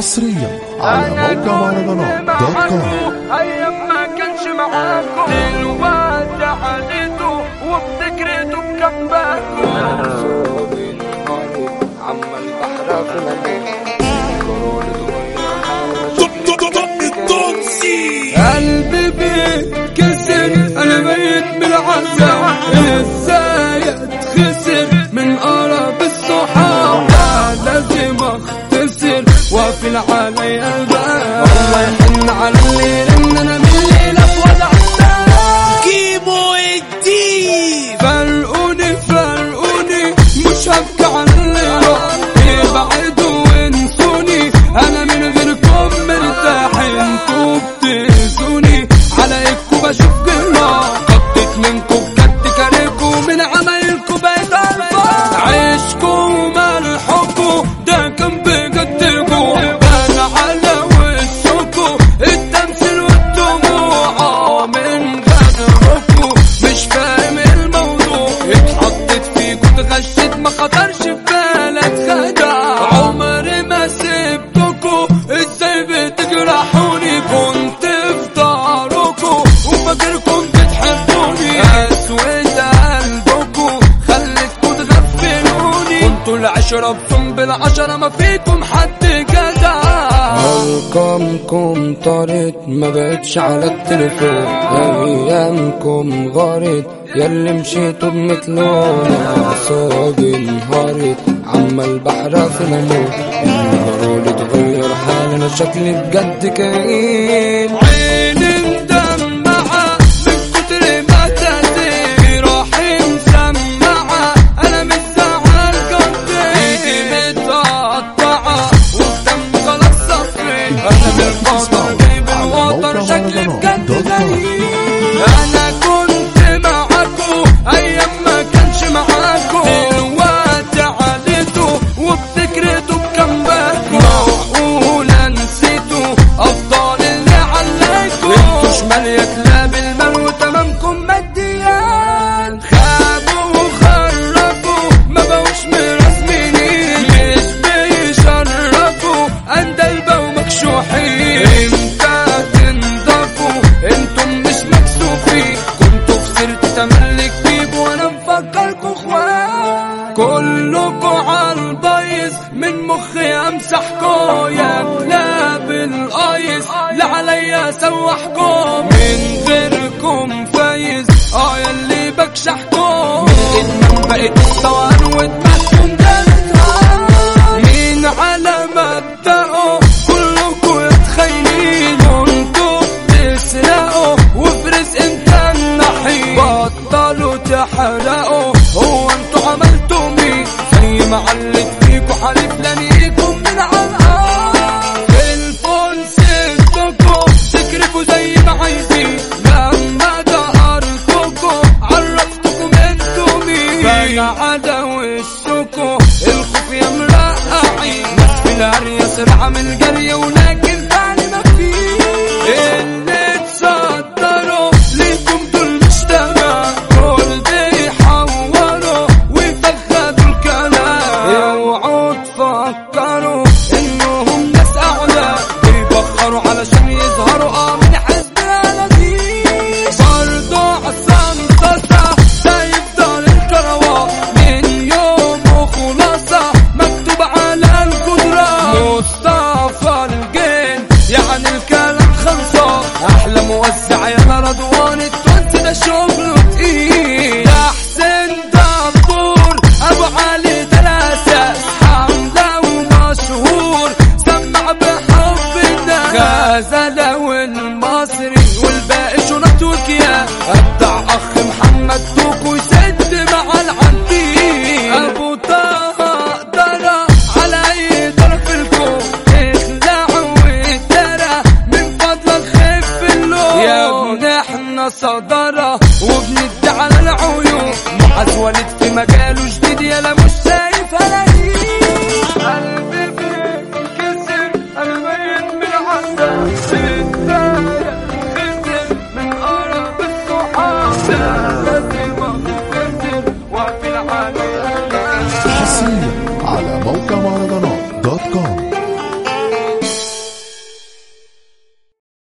حصريا على موقع مهرجانات دوت كوم أيام ما كانش معاكم واقفل علي الباب الله يحن على الليل ان أنا من الليلة في وضع كيمو الديب فرقوني فرقوني مش هبكي عن اللي راح ابعدوا وانسوني أنا من غيركم مرتاح أنتوا بتأذوني عليكم بشوف جراح قضيت منكم بجد كارهكم من عمايلكم بكم بالعشرة ما فيكم حد جدع. ارقامكم طارت ما بقتش على التليفون. أيامكم غارت ياللي مشيتوا بمثلونا اعصابي انهارت عمال في الأمور النهار اتغير حالي أنا شكلي بجد كئيب. صفري أنا بالقطر جايب الوتر شكلي بجد زي كلكوا عالبايظ من مخي امسحكوا يا كلاب الايس لا عليا سوحكم من غيركم فايز آه ياللي بكشحكم من بقيت الثوان جابتها مين على مبدأه كلكوا يتخيلين وانتوا بتسرقوا وفي رزق انت النحيل. بطلوا تحرقوا هو أنتوا عملتوا مين زي ما علت فيكوا حليف لنيكم من عالقار في الفون سبتكوا تكرفوا زي ما عايزين. لما دهرتكوا عرفتكم أنتوا مين بقى على وشكوا الخوف يا مرقعين ناس في الهرية سرعة من علشان إحنا صدرة. وبندي على العيون معاذ ولد في مجاله جديد يلا مش شايف الاقيه قلبي بيتكسر أنا ميت من العذاب